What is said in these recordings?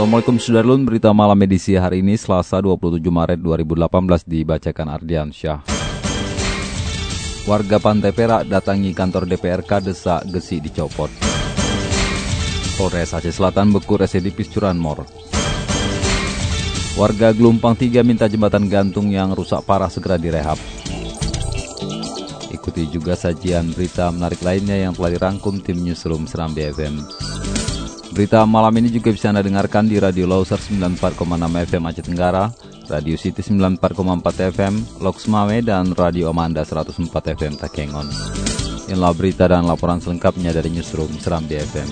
Assalamualaikum Sudarlun, berita malam edisi hari ini Selasa 27 Maret 2018 dibacakan Ardian Syah. Warga Pantai Perak datangi kantor DPRK desak gesi dicopot. Polres Aceh Selatan beku residipis curanmor. Warga Gelumpang 3 minta jembatan gantung yang rusak parah segera direhab. Ikuti juga sajian berita menarik lainnya yang telah dirangkum tim Newsroom Seram BFM. Berita malam ini juga bisa Anda dengarkan di Radio Loser 94,6 FM Aceh Tenggara, Radio City 94,4 FM, Loks Mame, dan Radio Amanda 104 FM Takengon. Inilah berita dan laporan selengkapnya dari Newsroom Seram BFM.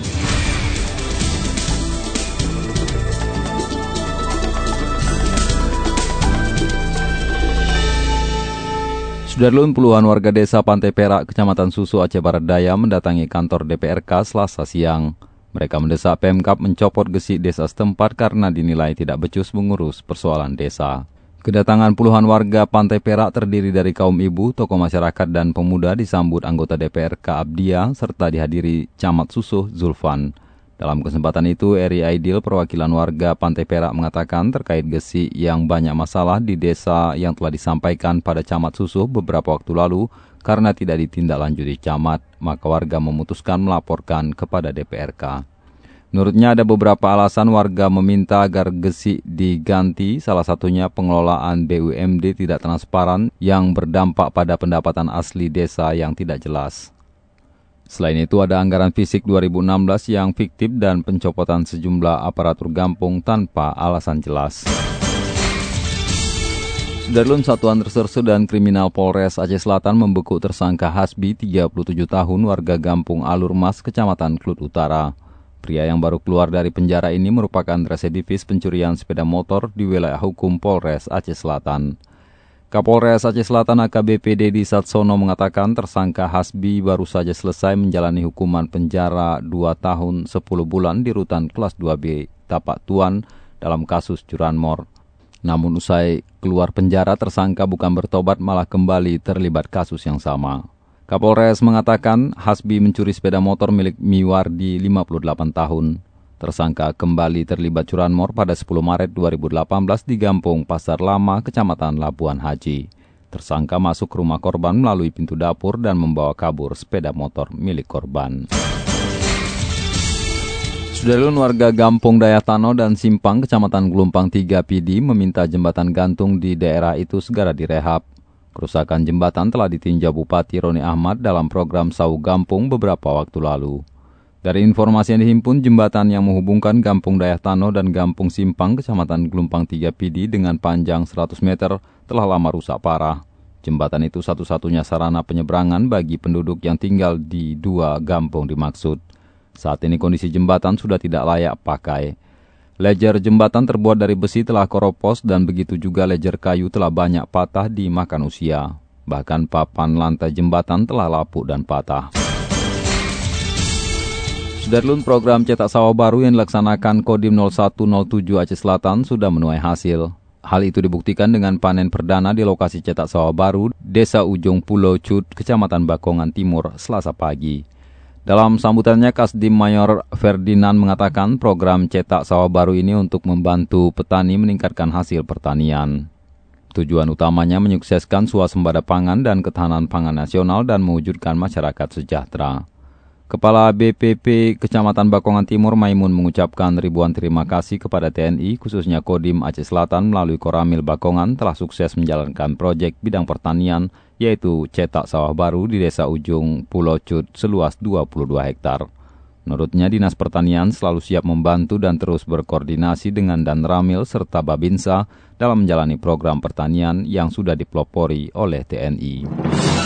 Sudarlun puluhan warga desa Pantai Perak, Kecamatan Susu, Aceh Barat Daya mendatangi kantor DPRK selasa siang. Mereka mendesak Pemkap mencopot gesi desa setempat karena dinilai tidak becus mengurus persoalan desa. Kedatangan puluhan warga Pantai Perak terdiri dari kaum ibu, tokoh masyarakat, dan pemuda disambut anggota DPRK Abdia serta dihadiri Camat Susuh Zulfan. Dalam kesempatan itu, Eri Aidil, perwakilan warga Pantai Perak mengatakan terkait gesi yang banyak masalah di desa yang telah disampaikan pada Camat Susuh beberapa waktu lalu, karena tidak ditindaklanjuti camat, maka warga memutuskan melaporkan kepada DPRK. Menurutnya ada beberapa alasan warga meminta agar gesi diganti, salah satunya pengelolaan BUMD tidak transparan yang berdampak pada pendapatan asli desa yang tidak jelas. Selain itu ada anggaran fisik 2016 yang fiktif dan pencopotan sejumlah aparatur gampung tanpa alasan jelas. Darlun Satuan Reserse dan Kriminal Polres Aceh Selatan membekuk tersangka Hasbi 37 tahun warga Gampung Alur Mas, Kecamatan Klut Utara. Pria yang baru keluar dari penjara ini merupakan residivis pencurian sepeda motor di wilayah hukum Polres Aceh Selatan. Kapolres Aceh Selatan AKBP Dedi Satsono mengatakan tersangka Hasbi baru saja selesai menjalani hukuman penjara 2 tahun 10 bulan di rutan kelas 2B Tapak Tuan dalam kasus curanmor. Namun usai keluar penjara, tersangka bukan bertobat malah kembali terlibat kasus yang sama. Kapolres mengatakan Hasbi mencuri sepeda motor milik Miwardi 58 tahun. Tersangka kembali terlibat curanmor pada 10 Maret 2018 di Gampung Pasar Lama, Kecamatan Labuan Haji. Tersangka masuk rumah korban melalui pintu dapur dan membawa kabur sepeda motor milik korban. Sudarlun warga Gampung Dayatano dan Simpang, Kecamatan Gelumpang 3 PD meminta jembatan gantung di daerah itu segera direhab. Kerusakan jembatan telah ditinjau Bupati Roni Ahmad dalam program Sau Gampung beberapa waktu lalu. Dari informasi yang dihimpun, jembatan yang menghubungkan Gampung Dayatano dan Gampung Simpang, Kecamatan Gelumpang 3 PD dengan panjang 100 meter telah lama rusak parah. Jembatan itu satu-satunya sarana penyeberangan bagi penduduk yang tinggal di dua gampung dimaksud. Saat ini kondisi jembatan sudah tidak layak pakai. Lejer jembatan terbuat dari besi telah koropos dan begitu juga lejer kayu telah banyak patah dimakan usia. Bahkan papan lantai jembatan telah lapuk dan patah. Sudarlun program cetak sawah baru yang dilaksanakan Kodim 0107 Aceh Selatan sudah menuai hasil. Hal itu dibuktikan dengan panen perdana di lokasi cetak sawah baru Desa Ujung Pulau Cud, Kecamatan Bakongan Timur, Selasa pagi. Dalam sambutannya, Kasdim Mayor Ferdinand mengatakan program cetak sawah baru ini untuk membantu petani meningkatkan hasil pertanian. Tujuan utamanya menyukseskan suasembada pangan dan ketahanan pangan nasional dan mewujudkan masyarakat sejahtera. Kepala BPP Kecamatan Bakongan Timur Maimun mengucapkan ribuan terima kasih kepada TNI, khususnya Kodim Aceh Selatan melalui Koramil Bakongan telah sukses menjalankan proyek bidang pertanian, yaitu cetak sawah baru di Desa Ujung Pulau Cut seluas 22 hektar. Menurutnya, Dinas Pertanian selalu siap membantu dan terus berkoordinasi dengan Dan Ramil serta Babinsa dalam menjalani program pertanian yang sudah dipelopori oleh TNI.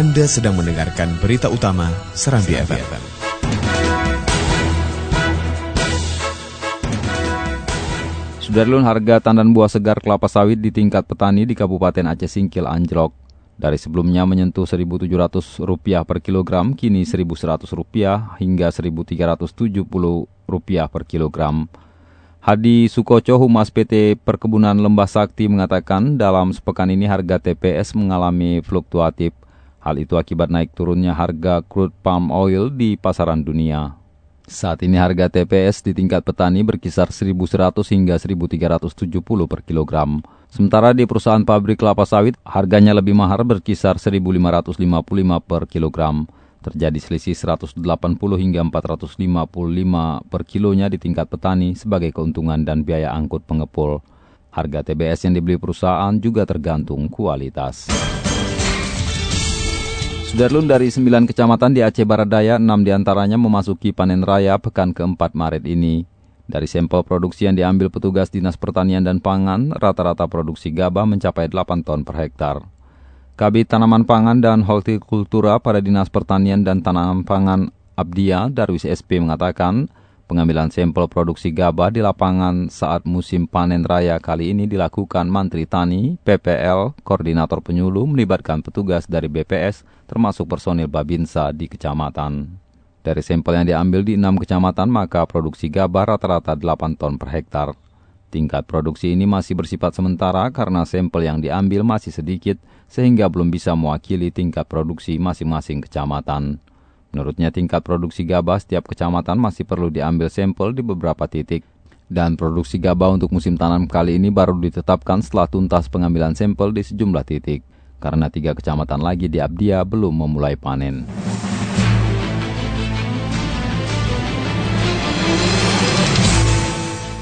Anda sedang mendengarkan berita utama Serambi, FM. FM. Sudarlun harga tandan buah segar kelapa sawit di tingkat petani di Kabupaten Aceh Singkil anjlok. Dari sebelumnya menyentuh Rp1.700 per kilogram, kini Rp1.100 hingga Rp1.370 per kilogram. Hadi Sukoco, Humas PT Perkebunan Lembah Sakti mengatakan dalam sepekan ini harga TPS mengalami fluktuatif. Hal itu akibat naik turunnya harga crude palm oil di pasaran dunia. Saat ini harga TPS di tingkat petani berkisar 1.100 hingga 1.370 per kilogram. Sementara di perusahaan pabrik kelapa sawit, harganya lebih mahal berkisar 1.555 per kilogram terjadi selisih 180 hingga 455 per kilonya di tingkat petani sebagai keuntungan dan biaya angkut pengepul. Harga TBS yang dibeli perusahaan juga tergantung kualitas. Sudarlun dari 9 kecamatan di Aceh Barat Daya, 6 di antaranya memasuki panen raya pekan keempat Maret ini. Dari sampel produksi yang diambil petugas Dinas Pertanian dan Pangan, rata-rata produksi gabah mencapai 8 ton per hektar. Kabit Tanaman Pangan dan Hortikultura pada Dinas Pertanian dan Tanaman Pangan Abdia Darwis SP mengatakan, pengambilan sampel produksi gabah di lapangan saat musim panen raya kali ini dilakukan Mantri Tani, PPL, Koordinator Penyuluh melibatkan petugas dari BPS termasuk personil Babinsa di kecamatan. Dari sampel yang diambil di enam kecamatan, maka produksi gabah rata-rata 8 ton per hektar. Tingkat produksi ini masih bersifat sementara karena sampel yang diambil masih sedikit sehingga belum bisa mewakili tingkat produksi masing-masing kecamatan. Menurutnya tingkat produksi gabah setiap kecamatan masih perlu diambil sampel di beberapa titik dan produksi gabah untuk musim tanam kali ini baru ditetapkan setelah tuntas pengambilan sampel di sejumlah titik karena tiga kecamatan lagi di Abdia belum memulai panen.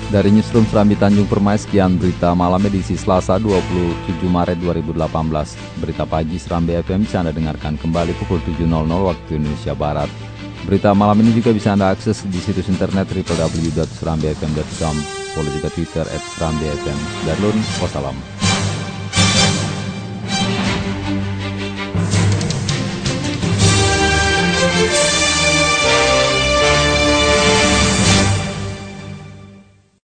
Dari Newsroom Serambi Tanjung Permai, sekian berita malam edisi Selasa 27 Maret 2018. Berita pagi Serambi FM bisa Anda dengarkan kembali pukul 7.00 waktu Indonesia Barat. Berita malam ini juga bisa Anda akses di situs internet www.serambifm.com. Follow juga Twitter at Serambi FM. Darulun, wassalam.